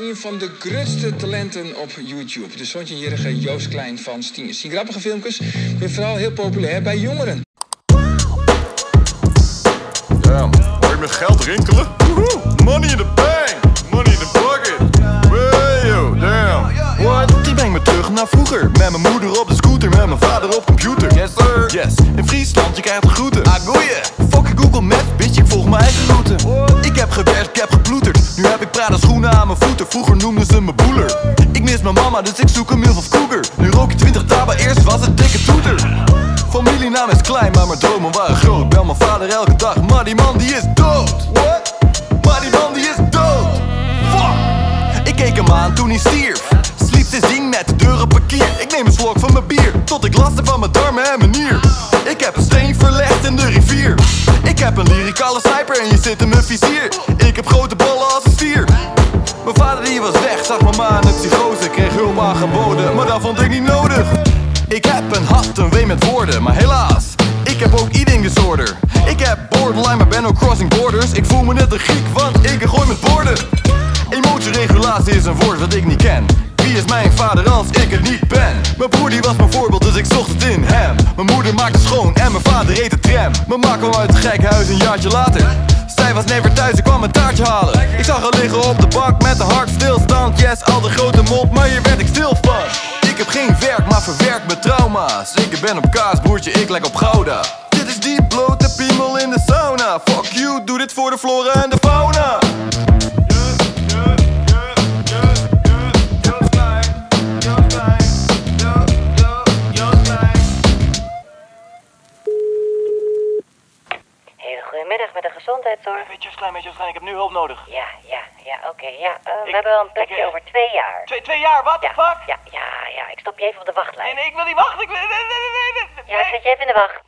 Een van de grootste talenten op YouTube. De zoontje-jerige Joost Klein van Stieners. Die grappige filmpjes zijn vooral heel populair bij jongeren. Damn, hoor je mijn geld rinkelen? Woehoe, money in the bank, money in the pocket. Wayo, damn. What? Die brengt me terug naar vroeger. Met mijn moeder op de scooter, met mijn vader op computer. Yes sir. Yes, in Friesland, je krijgt de groeten. Ah, goeie. Fuck Google Maps, bitch, ik volg mijn eigen route. Ik heb gewerkt, ik heb geploeterd. Nu heb ik Prada schoenen aan mijn voeten. Vroeger noemden ze me boeler. Ik mis mijn mama, dus ik zoek een milf of cougar. Nu rook ik 20 taba, eerst was het dikke toeter. Familienaam is klein, maar mijn dromen waren groot. Bel mijn vader elke dag, maar die man die is dood. What? Maar die man die is dood. Fuck! Ik keek hem aan toen hij stierf. Sliep sindsdien met de deur op parkeer. Ik neem een slok van mijn bier, tot ik last heb van mijn darmen en mijn nier. Lyricale sniper en je zit in mijn vizier. Ik heb grote ballen als een stier. Mijn vader die was weg, zag mama aan een psychose. Kreeg hulp aangeboden, maar dat vond ik niet nodig. Ik heb een hart, een wee met woorden, maar helaas. Ik heb ook eating disorder. Ik heb borderline, maar ben ook crossing borders. Ik voel me net een Griek, want ik gooi met borden. Emotieregulatie is een woord dat ik niet ken. Wie is mijn vader als ik het niet ben? Mijn broer die was mijn voorbeeld, dus ik zocht het in hem. Mijn moeder maakte schoon en mijn vader reed de tram. Mijn ma kwam uit het gek huis een jaartje later. Zij was never thuis, ik kwam een taartje halen. Ik zag haar liggen op de bank met een hartstilstand. Yes, al de grote mond, maar hier werd ik stil van. Ik heb geen werk, maar verwerk mijn trauma's. Ik ben op kaas, broertje, ik lijk op Gouda. Dit is die blote piemel in de sauna. Fuck you, doe dit voor de flora en de fauna. Goedemiddag met de gezondheidszorg. Beetje klein, beetje klein, ik heb nu hulp nodig. Ja, ja, ja, oké. ja, eh, we hebben wel een plekje ik, eh, over twee jaar. Twee, twee jaar, wat? ja, Fuck? ja, ja, ja, ik stop je even op de wachtlijst. Nee, nee, ik wil niet wachten. Ik wil... Nee, nee, nee, nee, nee. Ja, ik zet je even in de wacht.